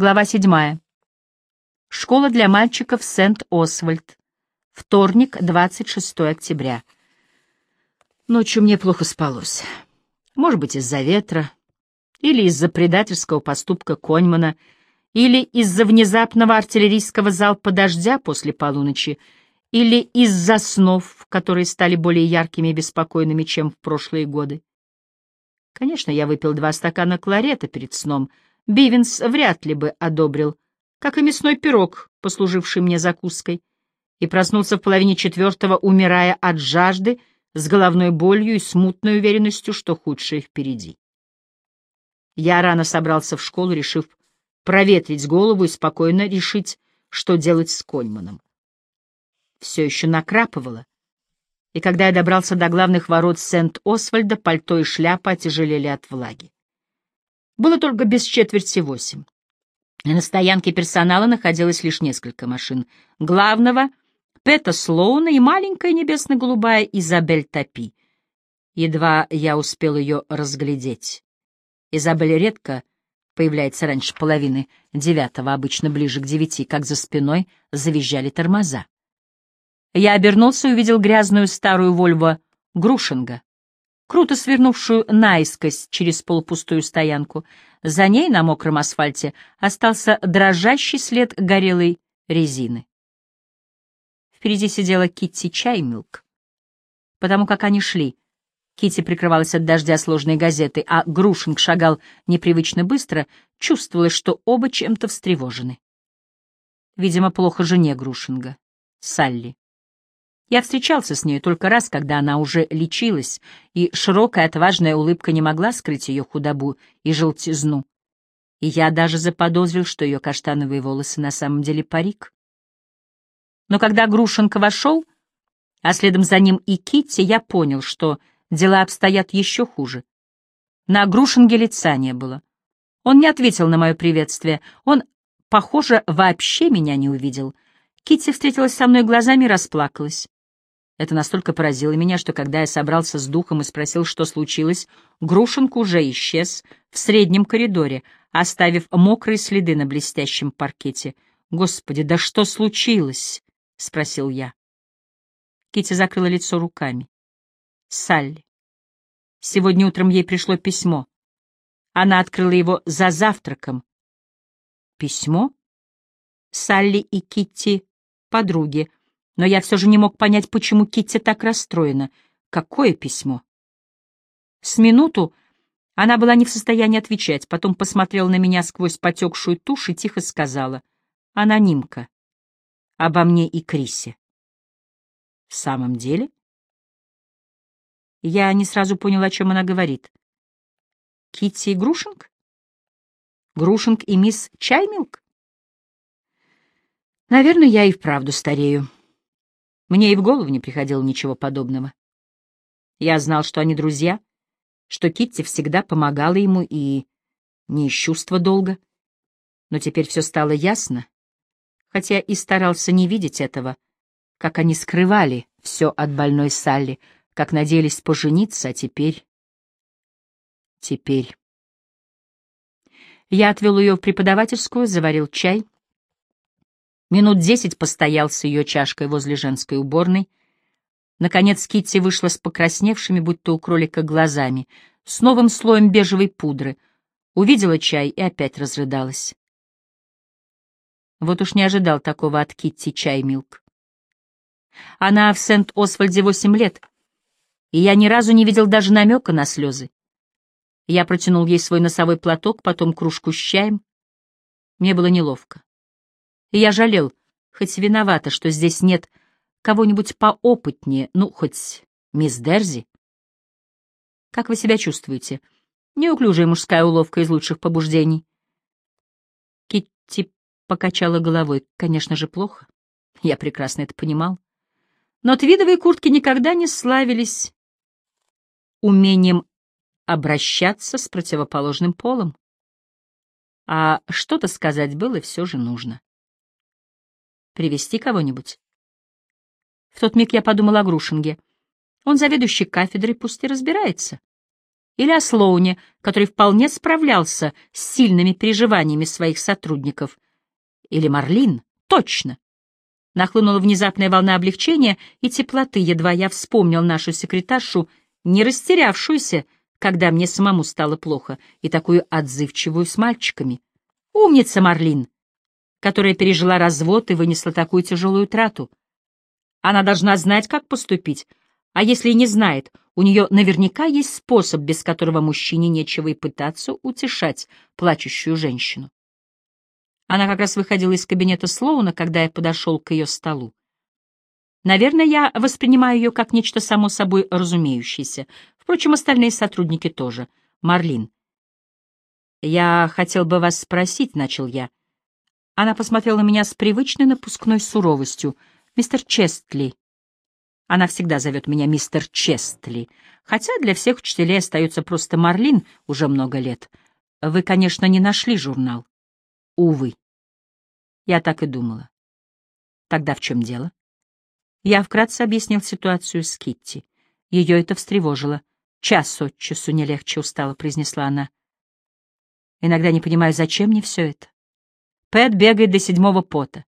Глава 7. Школа для мальчиков Сент-Освальд. Вторник, 26 октября. Ночью мне плохо спалось. Может быть, из-за ветра, или из-за предательского поступка Коньмана, или из-за внезапного артиллерийского залпа дождя после полуночи, или из-за снов, которые стали более яркими и беспокойными, чем в прошлые годы. Конечно, я выпил два стакана кларета перед сном — Бивенс вряд ли бы одобрил, как и мясной пирог, послуживший мне закуской, и проснулся в половине четвертого, умирая от жажды, с головной болью и смутной уверенностью, что худшее впереди. Я рано собрался в школу, решив проветрить голову и спокойно решить, что делать с Кольманом. Все еще накрапывало, и когда я добрался до главных ворот Сент-Освальда, пальто и шляпа отяжелели от влаги. Было только без четверти восемь. На стоянке персонала находилось лишь несколько машин. Главного — Пета Слоуна и маленькая небесно-голубая Изабель Топи. Едва я успел ее разглядеть. Изабель редко появляется раньше половины девятого, обычно ближе к девяти, как за спиной завизжали тормоза. Я обернулся и увидел грязную старую Вольво Грушинга круто свернувшую наискось через полупустую стоянку. За ней на мокром асфальте остался дрожащий след горелой резины. Впереди сидела Китти Чаймилк. Потому как они шли, Китти прикрывалась от дождя сложной газетой, а Грушинг шагал непривычно быстро, чувствовалось, что оба чем-то встревожены. Видимо, плохо жене Грушинга, Салли. Я встречался с ней только раз, когда она уже лечилась, и широкая отважная улыбка не могла скрыть ее худобу и желтизну. И я даже заподозрил, что ее каштановые волосы на самом деле парик. Но когда Грушенко вошел, а следом за ним и Китти, я понял, что дела обстоят еще хуже. На Грушинге лица не было. Он не ответил на мое приветствие. Он, похоже, вообще меня не увидел. Китти встретилась со мной глазами и расплакалась. Это настолько поразило меня, что когда я собрался с духом и спросил, что случилось, Грушенко уже исчез в среднем коридоре, оставив мокрые следы на блестящем паркете. «Господи, да что случилось?» — спросил я. Кити закрыла лицо руками. «Салли. Сегодня утром ей пришло письмо. Она открыла его за завтраком». «Письмо?» Салли и Китти — подруги, но я все же не мог понять, почему Китти так расстроена. Какое письмо? С минуту она была не в состоянии отвечать, потом посмотрела на меня сквозь потекшую тушь и тихо сказала. Анонимка. Обо мне и Крисе. В самом деле? Я не сразу понял, о чем она говорит. Китти и Грушинг? Грушинг и мисс Чаймилк? Наверное, я и вправду старею. Мне и в голову не приходило ничего подобного. Я знал, что они друзья, что Китти всегда помогала ему и не из чувства долга. Но теперь все стало ясно, хотя и старался не видеть этого, как они скрывали все от больной Салли, как надеялись пожениться, а теперь... Теперь... Я отвел ее в преподавательскую, заварил чай — Минут десять постоял с ее чашкой возле женской уборной. Наконец Китти вышла с покрасневшими, будто у кролика, глазами, с новым слоем бежевой пудры, увидела чай и опять разрыдалась. Вот уж не ожидал такого от Китти чай Милк. Она в Сент-Освальде восемь лет, и я ни разу не видел даже намека на слезы. Я протянул ей свой носовой платок, потом кружку с чаем. Мне было неловко. И я жалел, хоть виновата, что здесь нет кого-нибудь поопытнее, ну, хоть мисс Дерзи. Как вы себя чувствуете? Неуклюжая мужская уловка из лучших побуждений. Китти покачала головой. Конечно же, плохо. Я прекрасно это понимал. Но твидовые куртки никогда не славились умением обращаться с противоположным полом. А что-то сказать было все же нужно. Привести кого-нибудь? В тот миг я подумал о Грушинге. Он заведующий кафедрой, пусть и разбирается. Или о Слоуне, который вполне справлялся с сильными переживаниями своих сотрудников. Или Марлин, точно. Нахлынула внезапная волна облегчения и теплоты, едва я вспомнил нашу секретаршу, не растерявшуюся, когда мне самому стало плохо, и такую отзывчивую с мальчиками. Умница Марлин, которая пережила развод и вынесла такую тяжелую трату. Она должна знать, как поступить, а если и не знает, у нее наверняка есть способ, без которого мужчине нечего и пытаться утешать плачущую женщину. Она как раз выходила из кабинета Слоуна, когда я подошел к ее столу. Наверное, я воспринимаю ее как нечто само собой разумеющееся. Впрочем, остальные сотрудники тоже. Марлин. «Я хотел бы вас спросить», — начал я. Она посмотрела на меня с привычной напускной суровостью. «Мистер Честли, она всегда зовет меня мистер Честли, хотя для всех учителей остается просто Марлин уже много лет. Вы, конечно, не нашли журнал. Увы. Я так и думала. Тогда в чем дело? Я вкратце объяснил ситуацию с Китти. Ее это встревожило. Час от часу не легче устала, произнесла она. Иногда не понимаю, зачем мне все это. Пэт бегает до седьмого пота.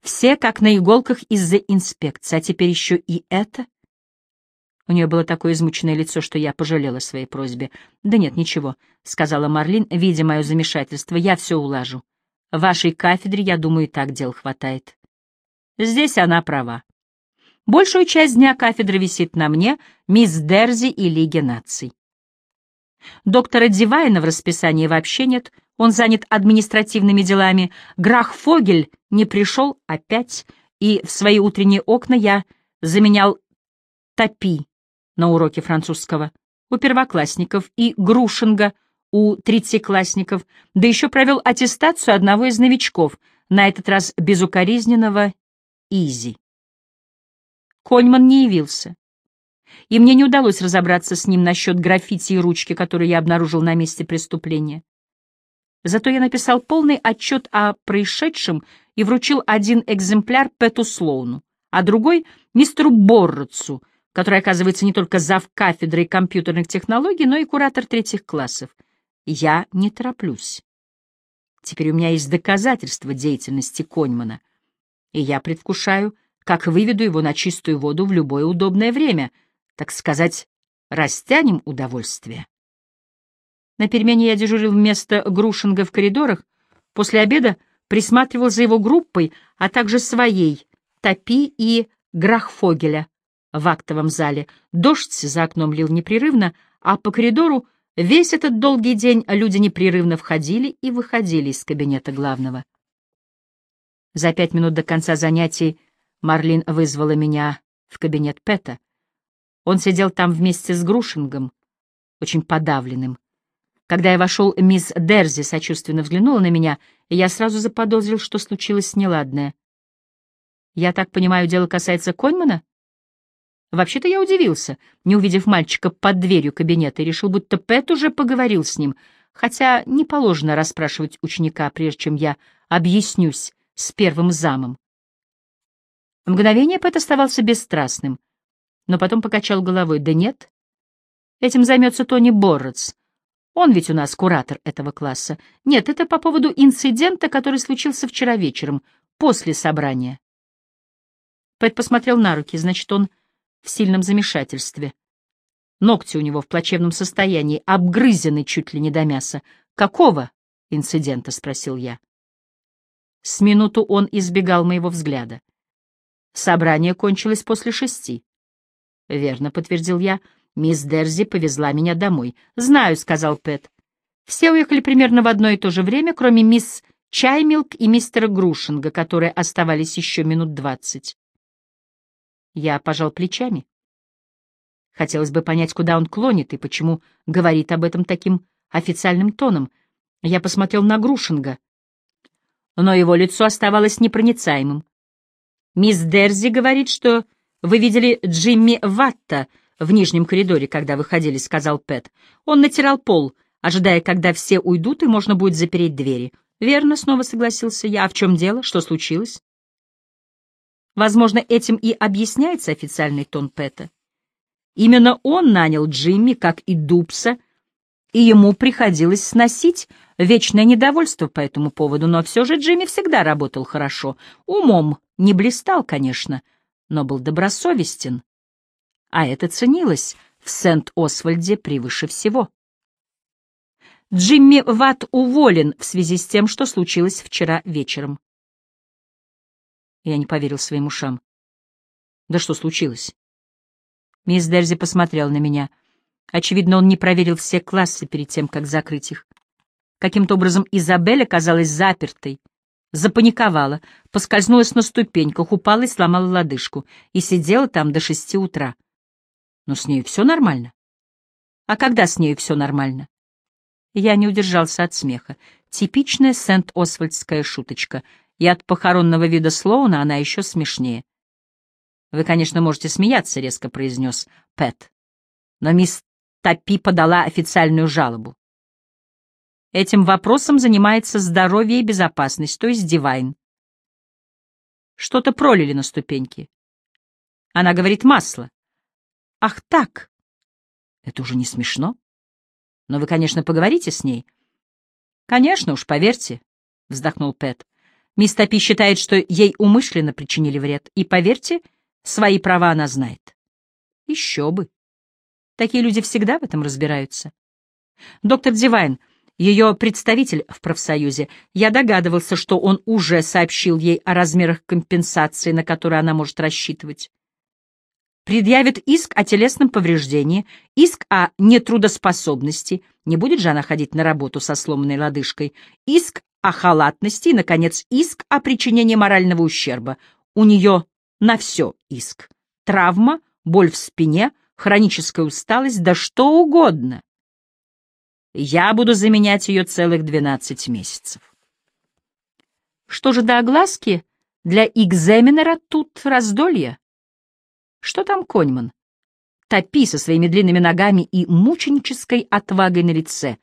Все как на иголках из-за инспекции, а теперь еще и это. У нее было такое измученное лицо, что я пожалела своей просьбе. «Да нет, ничего», — сказала Марлин, видя мое замешательство. «Я все улажу. Вашей кафедре, я думаю, и так дел хватает». Здесь она права. Большую часть дня кафедра висит на мне, мисс Дерзи и Лиге наций. Доктора Дивайна в расписании вообще нет — он занят административными делами. Грах Фогель не пришел опять, и в свои утренние окна я заменял топи на уроке французского у первоклассников и Грушинга у третьеклассников, да еще провел аттестацию одного из новичков, на этот раз безукоризненного Изи. Коньман не явился, и мне не удалось разобраться с ним насчет граффити и ручки, которую я обнаружил на месте преступления. Зато я написал полный отчет о происшедшем и вручил один экземпляр Пету Слоуну, а другой — мистеру Борротсу, который, оказывается, не только зав кафедрой компьютерных технологий, но и куратор третьих классов. Я не тороплюсь. Теперь у меня есть доказательства деятельности Коньмана, и я предвкушаю, как выведу его на чистую воду в любое удобное время, так сказать, растянем удовольствие. На перемене я дежурил вместо Грушинга в коридорах, после обеда присматривал за его группой, а также своей, Топи и Грахфогеля в актовом зале. Дождь за окном лил непрерывно, а по коридору весь этот долгий день люди непрерывно входили и выходили из кабинета главного. За пять минут до конца занятий Марлин вызвала меня в кабинет Пэта. Он сидел там вместе с Грушингом, очень подавленным. Когда я вошел, мисс Дерзи сочувственно взглянула на меня, и я сразу заподозрил, что случилось неладное. «Я так понимаю, дело касается Коньмана?» Вообще-то я удивился, не увидев мальчика под дверью кабинета, и решил, будто Пэт уже поговорил с ним, хотя не положено расспрашивать ученика, прежде чем я объяснюсь с первым замом. Мгновение Пэт оставался бесстрастным, но потом покачал головой. «Да нет, этим займется Тони Борротс. Он ведь у нас куратор этого класса. Нет, это по поводу инцидента, который случился вчера вечером, после собрания. Пэт посмотрел на руки, значит, он в сильном замешательстве. Ногти у него в плачевном состоянии, обгрызены чуть ли не до мяса. «Какого инцидента?» — спросил я. С минуту он избегал моего взгляда. Собрание кончилось после шести. «Верно», — подтвердил я, — Мисс Дерзи повезла меня домой. «Знаю», — сказал Пэт. Все уехали примерно в одно и то же время, кроме мисс Чаймилк и мистера Грушинга, которые оставались еще минут двадцать. Я пожал плечами. Хотелось бы понять, куда он клонит и почему говорит об этом таким официальным тоном. Я посмотрел на Грушинга, но его лицо оставалось непроницаемым. «Мисс Дерзи говорит, что вы видели Джимми Ватта», в нижнем коридоре, когда выходили», — сказал Пэт. Он натирал пол, ожидая, когда все уйдут, и можно будет запереть двери. «Верно», — снова согласился я. «А в чем дело? Что случилось?» Возможно, этим и объясняется официальный тон Пэта. Именно он нанял Джимми, как и Дупса, и ему приходилось сносить вечное недовольство по этому поводу, но все же Джимми всегда работал хорошо. Умом не блистал, конечно, но был добросовестен. А это ценилось в Сент-Освальде превыше всего. Джимми Ватт уволен в связи с тем, что случилось вчера вечером. Я не поверил своим ушам. Да что случилось? Мисс Дерзи посмотрел на меня. Очевидно, он не проверил все классы перед тем, как закрыть их. Каким-то образом Изабель оказалась запертой, запаниковала, поскользнулась на ступеньках, упала и сломала лодыжку, и сидела там до шести утра. Но с нею все нормально. А когда с нею все нормально? Я не удержался от смеха. Типичная Сент-Освальдская шуточка. И от похоронного вида Слоуна она еще смешнее. «Вы, конечно, можете смеяться», — резко произнес Пэт. Но мисс Топи подала официальную жалобу. Этим вопросом занимается здоровье и безопасность, то есть Дивайн. Что-то пролили на ступеньки. Она говорит масло. Ах так! Это уже не смешно. Но вы, конечно, поговорите с ней. Конечно уж, поверьте, — вздохнул Пэт. Мисс Топи считает, что ей умышленно причинили вред. И, поверьте, — Свои права она знает. Еще бы. Такие люди всегда в этом разбираются. Доктор Дивайн, ее представитель в профсоюзе, я догадывался, что он уже сообщил ей о размерах компенсации, на которые она может рассчитывать. Предъявит иск о телесном повреждении, иск о нетрудоспособности, не будет же она ходить на работу со сломанной лодыжкой, иск о халатности и, наконец, иск о причинении морального ущерба. У нее на все иск. Травма, боль в спине, хроническая усталость, да что угодно. Я буду заменять ее целых 12 месяцев. Что же до огласки? Для экзаменера тут раздолье. Что там Коньман? Топи со своими длинными ногами и мученической отвагой на лице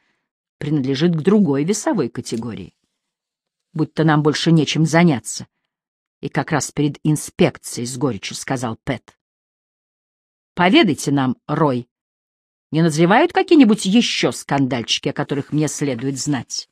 принадлежит к другой весовой категории. Будь-то нам больше нечем заняться. И как раз перед инспекцией с горечью сказал Пэт. «Поведайте нам, Рой, не назревают какие-нибудь еще скандальчики, о которых мне следует знать?»